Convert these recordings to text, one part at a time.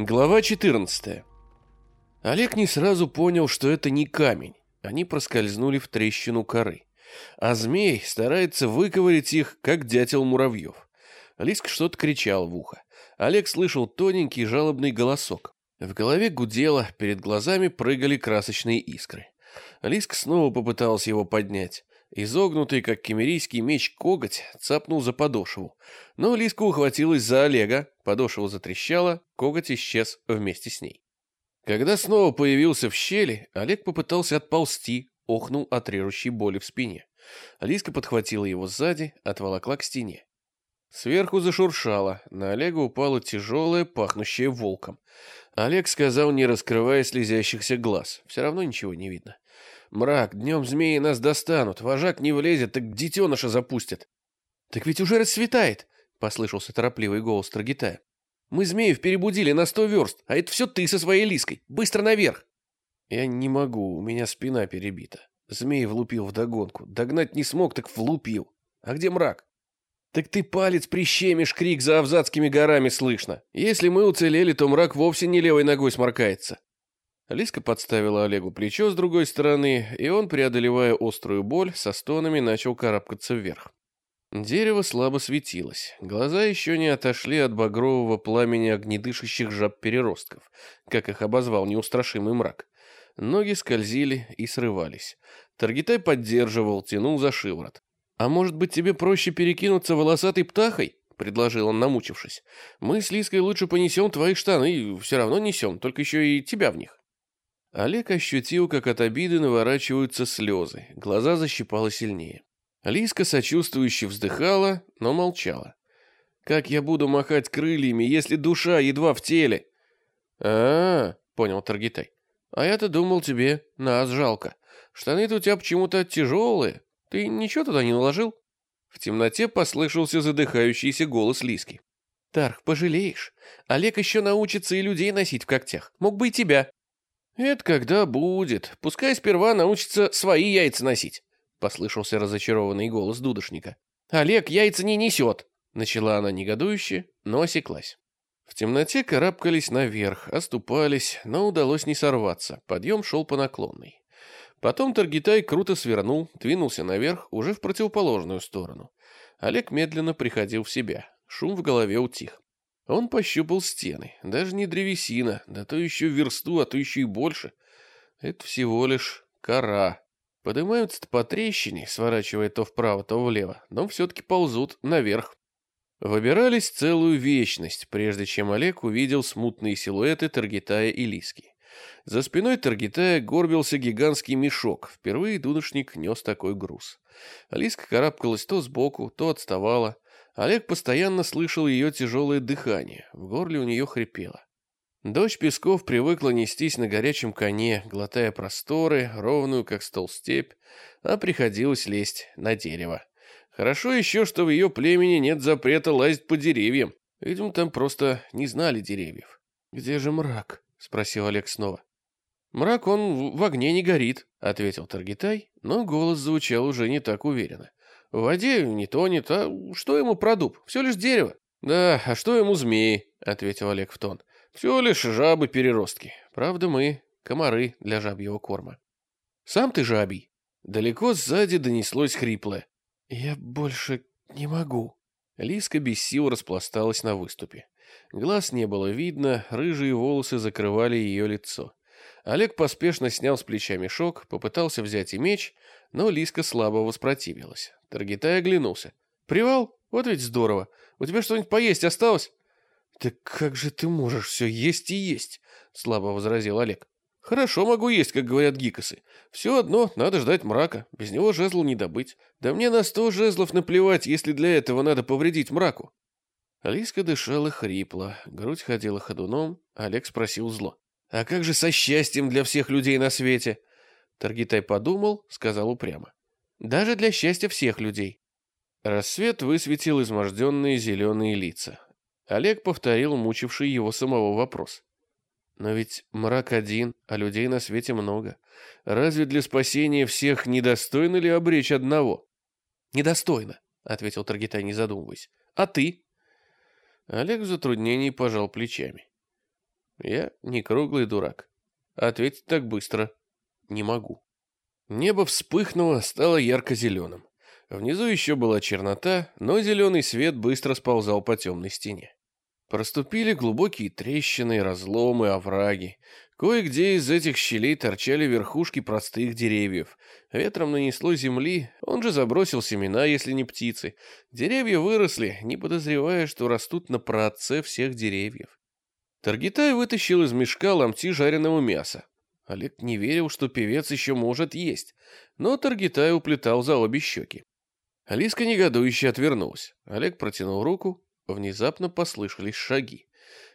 Глава 14. Олег не сразу понял, что это не камень. Они проскользнули в трещину коры. А змей старается выковырять их, как дятел муравьев. Лиск что-то кричал в ухо. Олег слышал тоненький жалобный голосок. В голове гудело, перед глазами прыгали красочные искры. Лиск снова попытался его поднять. Изогнутый, как кемерийский меч, коготь цапнул за подошву. Но Лиска ухватилась за Олега, подошва затрещала, коготь исчез вместе с ней. Когда снова появился в щели, Олег попытался отползти, охнул от режущей боли в спине. Лиска подхватила его сзади, отволокла к стене. Сверху зашуршало, на Олега упало тяжелое, пахнущее волком. Олег сказал, не раскрывая слезящихся глаз. Все равно ничего не видно. Мрак, днем змеи нас достанут, вожак не влезет, так детеныша запустят. Так ведь уже расцветает, послышался торопливый голос Таргитая. Мы змеев перебудили на сто верст, а это все ты со своей лиской. Быстро наверх. Я не могу, у меня спина перебита. Змей влупил в догонку. Догнать не смог, так влупил. А где мрак? Так ты палец прищемишь, крик за Авзацкими горами слышно. Если мы уцелели, то мрак вовсе не левой ногой сморкается. Лиска подставила Олегу плечо с другой стороны, и он, преодолевая острую боль, со стонами начал карабкаться вверх. Дерево слабо светилось, глаза еще не отошли от багрового пламени огнедышащих жаб-переростков, как их обозвал неустрашимый мрак. Ноги скользили и срывались. Таргитай поддерживал, тянул за шиворот. «А может быть, тебе проще перекинуться волосатой птахой?» — предложил он, намучившись. «Мы с Лиской лучше понесем твои штаны, все равно несем, только еще и тебя в них». Олег ощутил, как от обиды наворачиваются слезы, глаза защипало сильнее. Лиска сочувствующе вздыхала, но молчала. «Как я буду махать крыльями, если душа едва в теле?» «А-а-а», понял Таргитай. «А я-то думал тебе, нас жалко. Штаны-то у тебя почему-то тяжелые. Ты ничего туда не наложил?» В темноте послышался задыхающийся голос Лиски. «Тарх, пожалеешь. Олег еще научится и людей носить в когтях. Мог бы и тебя». «Это когда будет. Пускай сперва научится свои яйца носить», — послышался разочарованный голос дудошника. «Олег яйца не несет», — начала она негодующе, но осеклась. В темноте карабкались наверх, оступались, но удалось не сорваться. Подъем шел по наклонной. Потом Таргитай круто свернул, двинулся наверх, уже в противоположную сторону. Олег медленно приходил в себя. Шум в голове утих. Он пощупал стены. Даже не древесина, да то еще версту, а то еще и больше. Это всего лишь кора. Поднимаются по трещине, сворачивая то вправо, то влево, но все-таки ползут наверх. Выбирались целую вечность, прежде чем Олег увидел смутные силуэты Таргитая и Лиски. За спиной Таргитая горбился гигантский мешок. Впервые дудошник нес такой груз. Лиска карабкалась то сбоку, то отставала. Олег постоянно слышал ее тяжелое дыхание, в горле у нее хрипело. Дочь Песков привыкла нестись на горячем коне, глотая просторы, ровную, как стол степь, а приходилось лезть на дерево. Хорошо еще, что в ее племени нет запрета лазить по деревьям. Видимо, там просто не знали деревьев. «Где же мрак?» — спросил Олег снова. «Мрак он в огне не горит», — ответил Таргитай, но голос звучал уже не так уверенно. В воде не тонет, а что ему про дуб? Все лишь дерево. Да, а что ему змеи? Ответил Олег в тон. Все лишь жабы-переростки. Правда, мы комары для жабьего корма. Сам ты жабий. Далеко сзади донеслось хриплое. Я больше не могу. Лиска без сил распласталась на выступе. Глаз не было видно, рыжие волосы закрывали ее лицо. Олег поспешно снял с плеча мешок, попытался взять и меч, но Лиска слабо воспротивилась. Таргитай оглянулся. «Привал? Вот ведь здорово. У тебя что-нибудь поесть осталось?» «Да как же ты можешь все есть и есть?» Слабо возразил Олег. «Хорошо могу есть, как говорят гикосы. Все одно, надо ждать мрака. Без него жезлу не добыть. Да мне на сто жезлов наплевать, если для этого надо повредить мраку». Алиска дышала хрипло, грудь ходила ходуном. Олег спросил зло. «А как же со счастьем для всех людей на свете?» Таргитай подумал, сказал упрямо. Даже для счастья всех людей. Рассвет высветил изможденные зеленые лица. Олег повторил мучивший его самого вопрос. Но ведь мрак один, а людей на свете много. Разве для спасения всех недостойно ли обречь одного? Недостойно, ответил Таргитай, не задумываясь. А ты? Олег в затруднении пожал плечами. Я не круглый дурак. Ответить так быстро не могу. Небо вспыхнуло, стало ярко-зеленым. Внизу еще была чернота, но зеленый свет быстро сползал по темной стене. Проступили глубокие трещины, разломы, овраги. Кое-где из этих щелей торчали верхушки простых деревьев. Ветром нанесло земли, он же забросил семена, если не птицы. Деревья выросли, не подозревая, что растут на праотце всех деревьев. Таргитай вытащил из мешка ломти жареного мяса. Олег не верил, что певец еще может есть, но Таргитай уплетал за обе щеки. Алиска негодующе отвернулась. Олег протянул руку. Внезапно послышались шаги.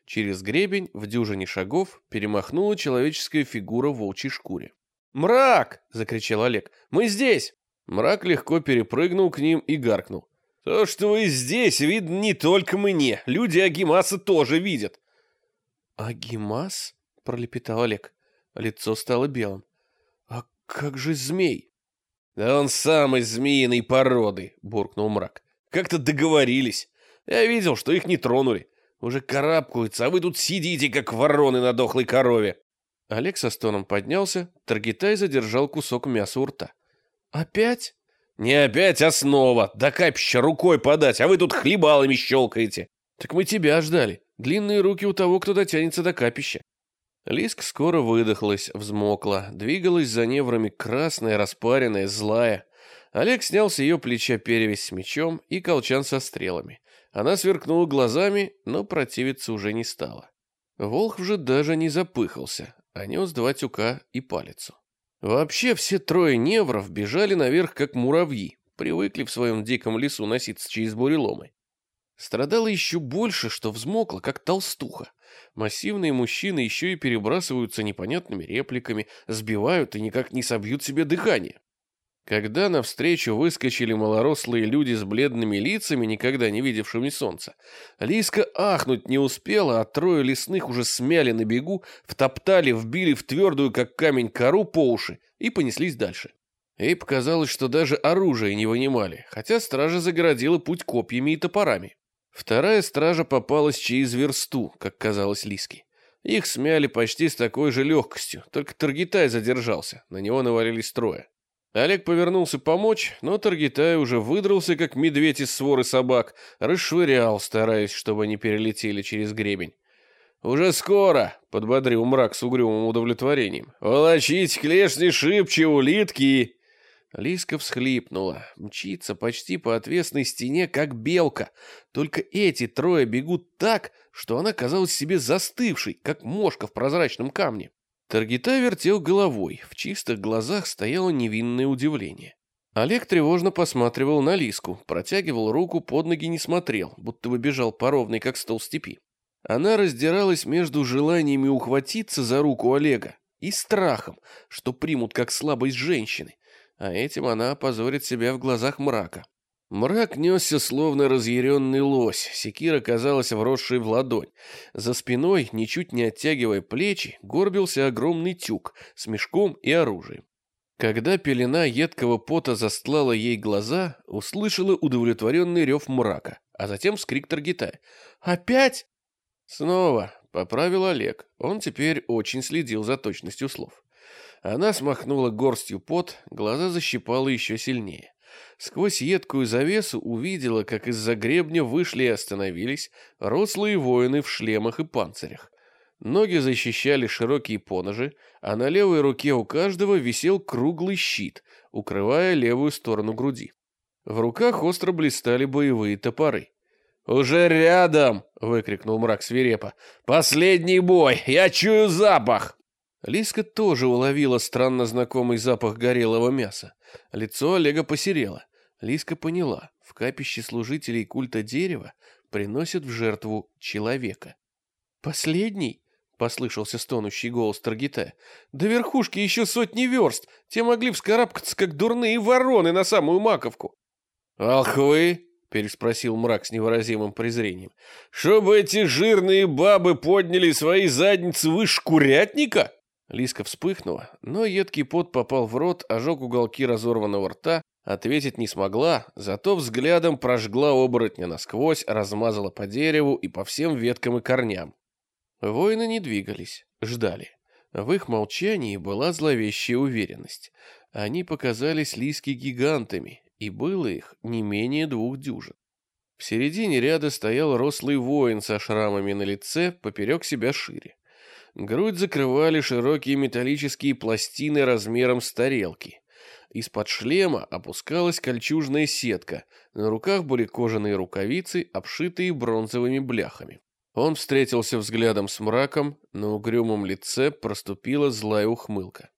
Через гребень в дюжине шагов перемахнула человеческая фигура в волчьей шкуре. «Мрак!» — закричал Олег. «Мы здесь!» Мрак легко перепрыгнул к ним и гаркнул. «То, что вы здесь, видно не только мне. Люди Агимаса тоже видят». «Агимас?» — пролепетал Олег. Лицо стало белым. «А как же змей?» «Да он самый змеиной породы», — буркнул мрак. «Как-то договорились. Я видел, что их не тронули. Уже карабкаются, а вы тут сидите, как вороны на дохлой корове». Олег со стоном поднялся, Таргитай задержал кусок мяса у рта. «Опять?» «Не опять, а снова. До капища рукой подать, а вы тут хлебалами щелкаете». «Так мы тебя ждали. Длинные руки у того, кто дотянется до капища». Лиск скоро выдохлась, взмокла, двигалась за неврами красная, распаренная, злая. Олег снял с ее плеча перевязь с мечом и колчан со стрелами. Она сверкнула глазами, но противиться уже не стала. Волх же даже не запыхался, а нес два тюка и палицу. Вообще все трое невров бежали наверх, как муравьи, привыкли в своем диком лесу носиться через буреломы. Страдала еще больше, что взмокла, как толстуха. Массивные мужчины еще и перебрасываются непонятными репликами, сбивают и никак не собьют себе дыхание. Когда навстречу выскочили малорослые люди с бледными лицами, никогда не видевшими солнца, Лиска ахнуть не успела, а трое лесных уже смяли на бегу, втоптали, вбили в твердую, как камень, кору по уши и понеслись дальше. Ей показалось, что даже оружие не вынимали, хотя стража загородила путь копьями и топорами. Вторая стража попалась через версту, как казалось Лиске. Их смяли почти с такой же легкостью, только Таргитай задержался, на него навалились трое. Олег повернулся помочь, но Таргитай уже выдрался, как медведь из своры собак, расшвырял, стараясь, чтобы они перелетели через гребень. «Уже скоро!» — подбодрил мрак с угрюмым удовлетворением. «Волочить клешни шибче, улитки!» Лиска всхлипнула, мчится почти по отвесной стене, как белка. Только эти трое бегут так, что она казалась себе застывшей, как мошка в прозрачном камне. Таргита вертел головой, в чистых глазах стояло невинное удивление. Олег тревожно посматривал на Лиску, протягивал руку, под ноги не смотрел, будто бы бежал по ровной, как стол степи. Она раздиралась между желаниями ухватиться за руку Олега и страхом, что примут как слабость женщины, а этим она опозорит себя в глазах мрака. Мрак несся, словно разъяренный лось, секира казалась вросшей в ладонь. За спиной, ничуть не оттягивая плечи, горбился огромный тюк с мешком и оружием. Когда пелена едкого пота застлала ей глаза, услышала удовлетворенный рев мрака, а затем вскрик Таргита. «Опять?» «Снова», — поправил Олег. Он теперь очень следил за точностью слов. Она смахнула горстью пот, глаза защипала еще сильнее. Сквозь едкую завесу увидела, как из-за гребня вышли и остановились рослые воины в шлемах и панцирях. Ноги защищали широкие поножи, а на левой руке у каждого висел круглый щит, укрывая левую сторону груди. В руках остро блистали боевые топоры. «Уже рядом!» — выкрикнул мрак свирепо. «Последний бой! Я чую запах!» Лиска тоже уловила странно знакомый запах горелого мяса. Лицо Олега посерело. Лиска поняла, в капище служителей культа дерева приносят в жертву человека. «Последний?» — послышался стонущий голос Таргита. «До верхушки еще сотни верст! Те могли вскарабкаться, как дурные вороны, на самую маковку!» «Ах вы!» — переспросил мрак с невыразимым презрением. «Чтобы эти жирные бабы подняли свои задницы выше курятника?» Лиска вспыхнула, но едкий пот попал в рот, ожег уголки разорванного рта, ответить не смогла, зато взглядом прожгла оборотня насквозь, размазала по дереву и по всем веткам и корням. Воины не двигались, ждали. В их молчании была зловещая уверенность. Они показались лиски гигантами, и было их не менее двух дюжин. В середине ряда стоял рослый воин со шрамами на лице, поперек себя шире. Грудь закрывали широкие металлические пластины размером с тарелки. Из-под шлема опускалась кольчужная сетка, на руках были кожаные рукавицы, обшитые бронзовыми бляхами. Он встретился взглядом с мраком, на угрюмом лице проступила злая ухмылка.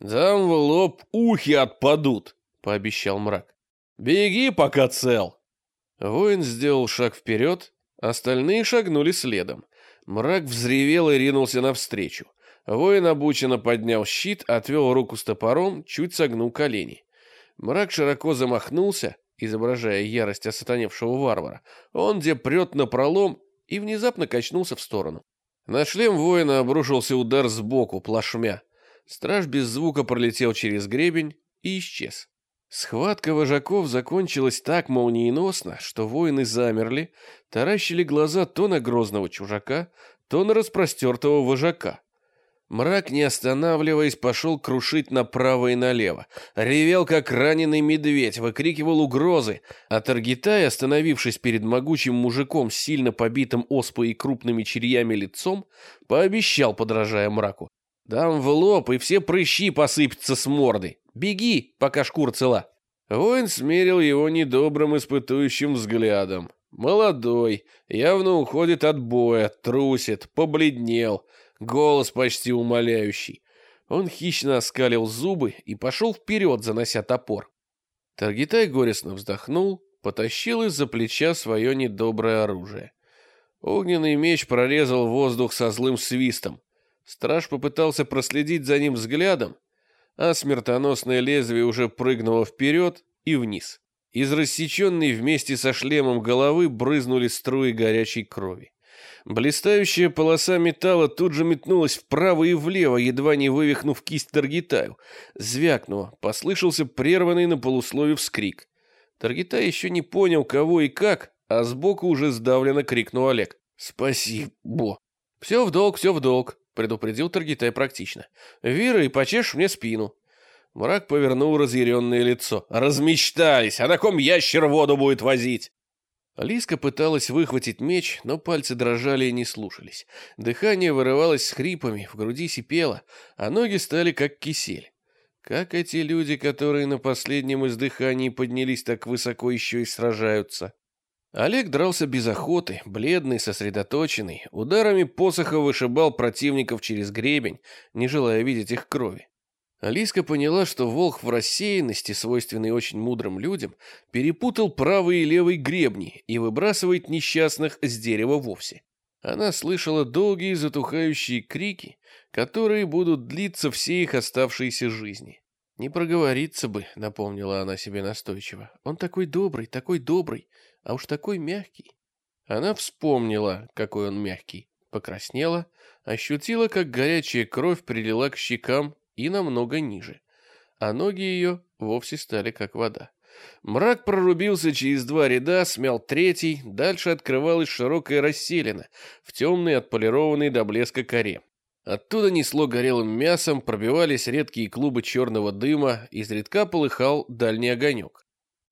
«Дам в лоб ухи отпадут», — пообещал мрак. «Беги, пока цел». Воин сделал шаг вперед, остальные шагнули следом. Мрак взревел и ринулся навстречу. Воин обученно поднял щит, отвел руку с топором, чуть согнул колени. Мрак широко замахнулся, изображая ярость осатаневшего варвара. Он где прет на пролом и внезапно качнулся в сторону. На шлем воина обрушился удар сбоку, плашмя. Страж без звука пролетел через гребень и исчез. Схватка вожаков закончилась так молниеносно, что воины замерли, таращили глаза то на грозного чужака, то на распростертого вожака. Мрак, не останавливаясь, пошел крушить направо и налево. Ревел, как раненый медведь, выкрикивал угрозы, а Таргитай, остановившись перед могучим мужиком сильно побитым оспой и крупными черьями лицом, пообещал, подражая мраку. «Дам в лоб, и все прыщи посыпятся с морды. Беги, пока шкура цела». Воин смерил его недобрым испытующим взглядом. Молодой, явно уходит от боя, трусит, побледнел — голос почти умоляющий. Он хищно оскалил зубы и пошел вперед, занося топор. Таргитай горестно вздохнул, потащил из-за плеча свое недоброе оружие. Огненный меч прорезал воздух со злым свистом. Страж попытался проследить за ним взглядом, а смертоносное лезвие уже прыгнуло вперед и вниз. Из рассеченной вместе со шлемом головы брызнули струи горячей крови. Блистающая полоса металла тут же метнулась вправо и влево, едва не вывихнув кисть Таргитаю. Звякнуло, послышался прерванный на полуслове вскрик. Таргитай еще не понял, кого и как, а сбоку уже сдавленно крикнул Олег. «Спасибо!» «Все в долг, все в долг», — предупредил Таргитай практично. «Вира, и почешешь мне спину». Мрак повернул разъяренное лицо. «Размечтались! А на ком ящер воду будет возить?» Лиска пыталась выхватить меч, но пальцы дрожали и не слушались. Дыхание вырывалось с хрипами, в груди сипело, а ноги стали как кисель. Как эти люди, которые на последнем издыхании поднялись так высоко, еще и сражаются? Олег дрался без охоты, бледный, сосредоточенный, ударами посоха вышибал противников через гребень, не желая видеть их крови. Алиска поняла, что волк в рассеянности, свойственный очень мудрым людям, перепутал правый и левый гребни и выбрасывает несчастных с дерева вовсе. Она слышала долгие затухающие крики, которые будут длиться все их оставшиеся жизни. «Не проговориться бы», — напомнила она себе настойчиво. «Он такой добрый, такой добрый, а уж такой мягкий». Она вспомнила, какой он мягкий, покраснела, ощутила, как горячая кровь прилила к щекам и намного ниже, а ноги ее вовсе стали как вода. Мрак прорубился через два ряда, смял третий, дальше открывалась широкая расселена в темной отполированной до блеска коре. Оттуда несло горелым мясом, пробивались редкие клубы черного дыма, изредка полыхал дальний огонек.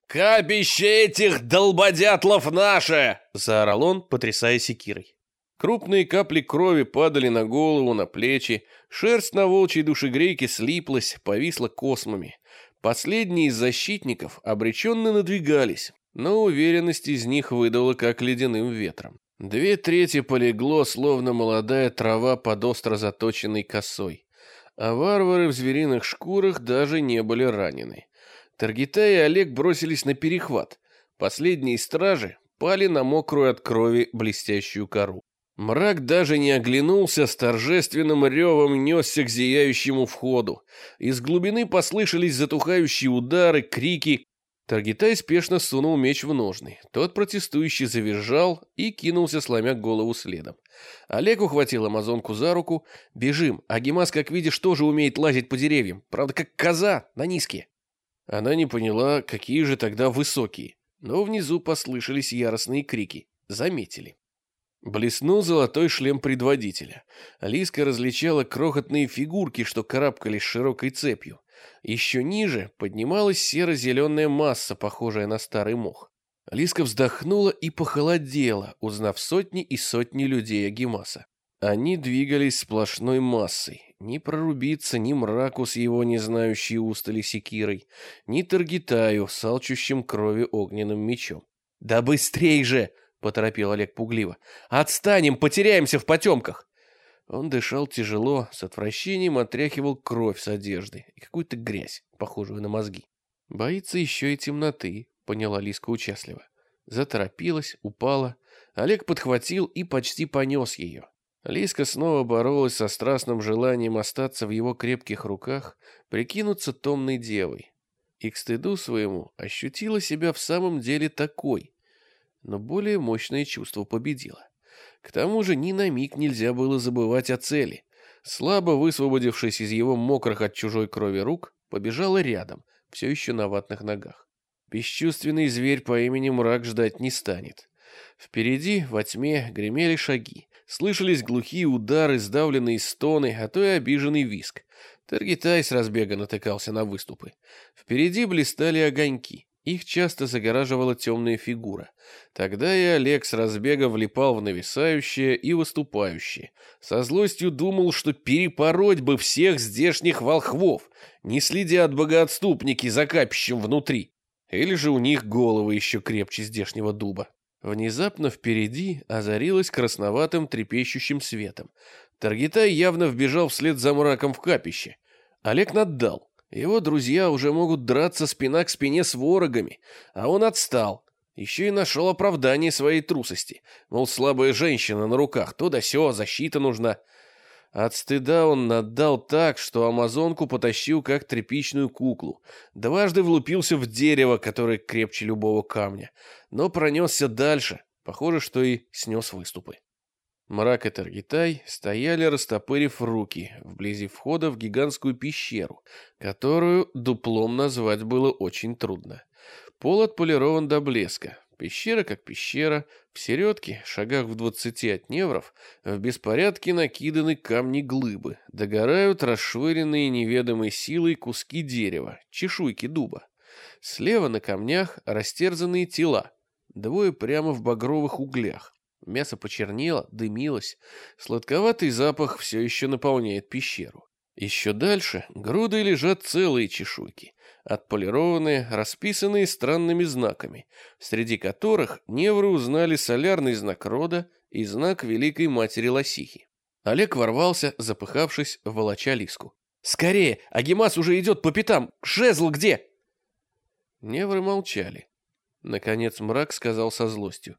«Капище этих долбодятлов наше!» — заорал он, потрясая секирой. Крупные капли крови падали на голову, на плечи, шерсть на волчьей душегрейке слиплась, повисла космами. Последние из защитников обреченно надвигались, но уверенность из них выдала как ледяным ветром. Две трети полегло, словно молодая трава под остро заточенной косой. А варвары в звериных шкурах даже не были ранены. Таргита и Олег бросились на перехват. Последние стражи пали на мокрую от крови блестящую кору. Мрак даже не оглянулся, с торжественным ревом несся к зияющему входу. Из глубины послышались затухающие удары, крики. Таргитай спешно сунул меч в ножны. Тот протестующий завизжал и кинулся, сломя голову следом. Олег ухватил амазонку за руку. «Бежим, а Гемас, как видишь, тоже умеет лазить по деревьям. Правда, как коза, на низкие». Она не поняла, какие же тогда высокие. Но внизу послышались яростные крики. Заметили. Блеснул золотой шлем предводителя. Лиска различала крохотные фигурки, что карабкались широкой цепью. Еще ниже поднималась серо-зеленая масса, похожая на старый мох. Лиска вздохнула и похолодела, узнав сотни и сотни людей Агимаса. Они двигались сплошной массой. Ни прорубиться, ни мраку с его не знающей устали секирой, ни Таргитаю с алчущим крови огненным мечом. «Да быстрей же!» — поторопил Олег пугливо. «Отстанем, потеряемся в потемках!» Он дышал тяжело, с отвращением отряхивал кровь с одежды и какую-то грязь, похожую на мозги. «Боится еще и темноты», — поняла Лиска участливо. Заторопилась, упала. Олег подхватил и почти понес ее. Лиска снова боролась со страстным желанием остаться в его крепких руках, прикинуться томной девой. И к стыду своему ощутила себя в самом деле такой, но более мощное чувство победило. К тому же ни на миг нельзя было забывать о цели. Слабо высвободившись из его мокрых от чужой крови рук, побежала рядом, все еще на ватных ногах. Бесчувственный зверь по имени Мрак ждать не станет. Впереди, во тьме, гремели шаги. Слышались глухие удары, сдавленные стоны, а то и обиженный виск. Таргитай с разбега натыкался на выступы. Впереди блистали огоньки. Их часто загораживала темная фигура. Тогда и Олег с разбега влипал в нависающее и выступающее. Со злостью думал, что перепороть бы всех здешних волхвов, не следя от богоотступники за капищем внутри. Или же у них головы еще крепче здешнего дуба. Внезапно впереди озарилось красноватым трепещущим светом. Таргитай явно вбежал вслед за мраком в капище. Олег наддал. Его друзья уже могут драться спина к спине с ворогами, а он отстал. Еще и нашел оправдание своей трусости. Мол, слабая женщина на руках, то да сё, защита нужна. От стыда он наддал так, что амазонку потащил как тряпичную куклу. Дважды влупился в дерево, которое крепче любого камня. Но пронесся дальше. Похоже, что и снес выступы. Мрак и Таргитай стояли, растопырив руки, вблизи входа в гигантскую пещеру, которую дуплом назвать было очень трудно. Пол отполирован до блеска. Пещера как пещера, в середке, шагах в двадцати от невров, в беспорядке накиданы камни-глыбы, догорают расшвыренные неведомой силой куски дерева, чешуйки дуба. Слева на камнях растерзанные тела, двое прямо в багровых углях. Мясо почернело, дымилось. Сладковатый запах все еще наполняет пещеру. Еще дальше груды лежат целые чешуйки, отполированные, расписанные странными знаками, среди которых невры узнали солярный знак рода и знак Великой Матери Лосихи. Олег ворвался, запыхавшись, волоча лиску. «Скорее! Агимас уже идет по пятам! Жезл где?» Невры молчали. Наконец мрак сказал со злостью.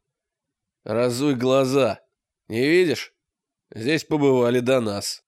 Разуй глаза. Не видишь? Здесь побывали до нас.